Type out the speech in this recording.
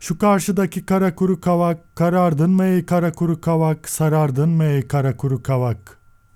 Şu karşıdaki kara kuru kavak, karardın mı ey kara kuru kavak, sarardın mı ey kara kuru kavak?